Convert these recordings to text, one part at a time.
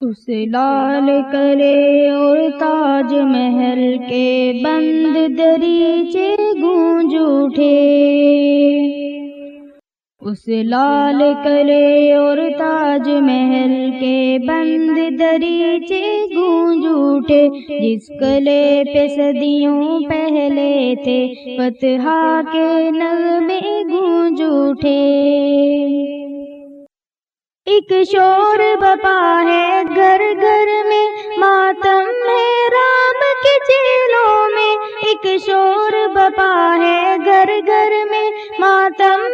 اس لال کرے اور تاج محل کے بند دریچے گونج اٹھے۔ اس لال کرے اور تاج محل کے بند دریچے گونج اٹھے۔ جس کلے پہ صدیوں پہلے تھے فتحا کے نغمے گونج اٹھے۔ ایک شور بپا ہے گھر گھر میں، ماتم ہے رام کے چیلوں میں۔ ایک شور بپا ہے گھر گھر میں، ماتم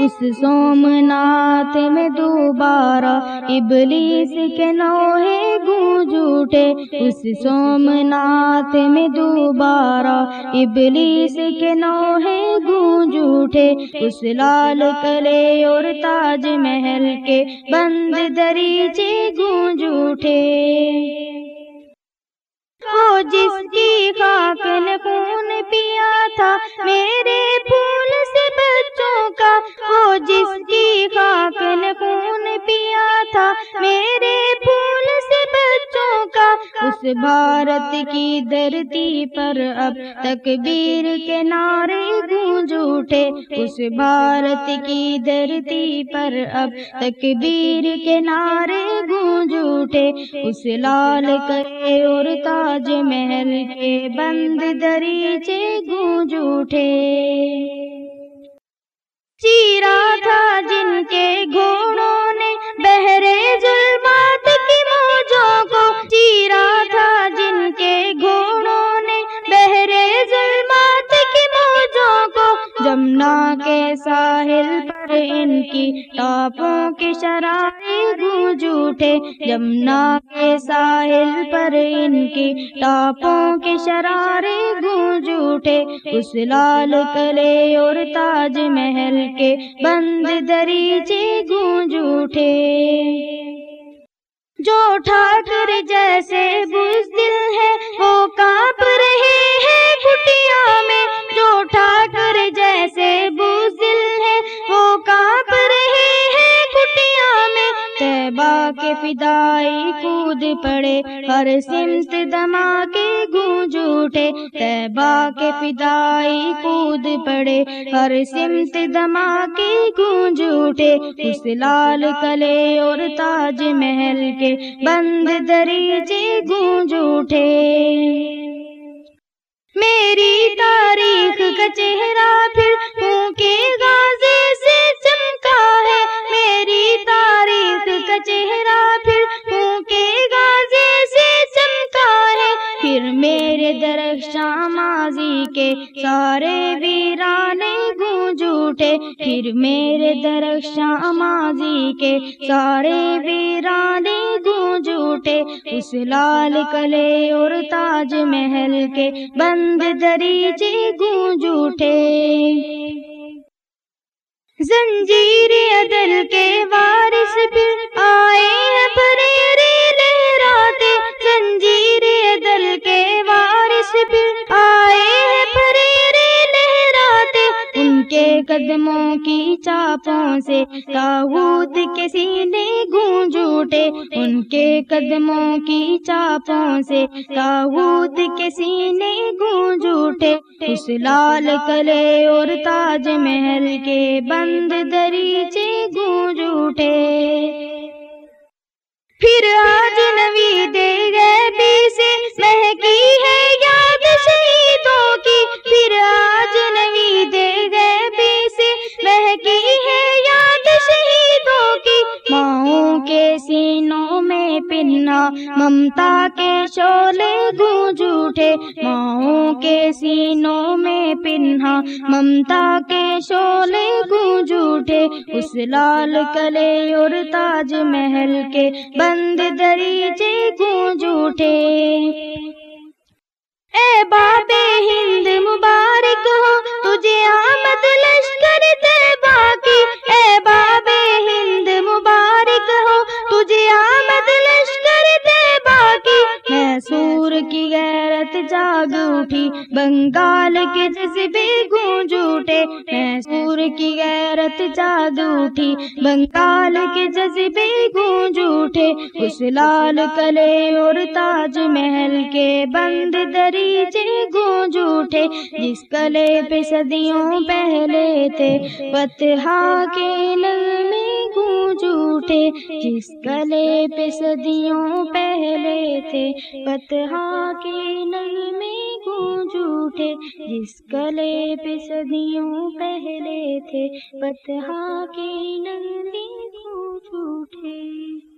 اس سوم ناتھ میں دوبارہ ابلیس کے نوہے گونج اٹھے۔ اس سوم ناتھ میں دوبارہ ابلیس کے نوہے گونج اٹھے۔ اس لال کلے اور تاج محل کے بند دریچے گونج اٹھے۔ وہ جس کی خاک نے خون پیا تھا، میرے پھول بچوں کا، وہ جس کی خاک نے خون پیا تھا، میرے پھول سے بچوں کا۔ اس بھارت کی دھرتی پر اب تکبیر کے نعرے گونج اٹھے۔ اس بھارت کی دھرتی پر اب تکبیر کے نعرے گونج اٹھے۔ اس لال کرے اور تاج محل کے بند دریچے گونج اٹھے۔ چیرا تھا جن کے جمنا کے ساحل پر ان کی ٹاپوں کی شرارے گونج اٹھے۔ جمنا کے ساحل پر ان کی ٹاپوں کی شرارے گونج اٹھے۔ اس لال کلے اور تاج محل کے بند دریچے گونج اٹھے۔ جو ٹھاکر جیسے پڑے، ہر سمت دھماکے گونج اٹھے تیبا کے فدائی کود پڑے، ہر سمت دھماکے گونج اٹھے، اس لال کلے اور تاج محل کے بند دریچے گونج اٹھے۔ میری تاریخ کا چہرہ پھر ہوں کے غازے ماضی کے سارے ویرانے گونج اٹھے۔ پھر میرے درخشاں ماضی کے سارے ویرانے گونج اٹھے۔ اس لال کلے اور تاج محل کے بند دریچے گونج اٹھے۔ زنجیر قدموں کی چاپوں سے تاغوت کے سینے گونج اٹھے۔ ان کے قدموں کی چاپوں سے تاغوت کے سینے گونج اٹھے۔ اس لال کلے اور تاج محل کے بند دریچے گونج اٹھے۔ پھر آج نوی دے ممتا کے شولے گونج اٹھے ماؤں کے سینوں میں پنہا ممتا کے شولے گونج اٹھے اس لال کلے اور تاج محل کے بند دریچے گونج اٹھے اے باب ہند مبارک ہو تجھے آمد لشکر اٹھی، بنگال کے جذبے گونج اٹھے سور کی غیرت جاگ اٹھی، بنگال کے جذبے گونج اٹھے، اس لال کلے اور تاج محل کے بند دریچے گونج اٹھے، جس کلے پہ صدیوں پہلے تھے فتحا کے نغمے گونج اٹھے، جس کلے پہ صدیوں پہلے تھے فتحا کے نغمے کیوں جھوٹے جس کلے پہ صدیوں پہلے تھے پتہ کی نندی کیوں جھوٹے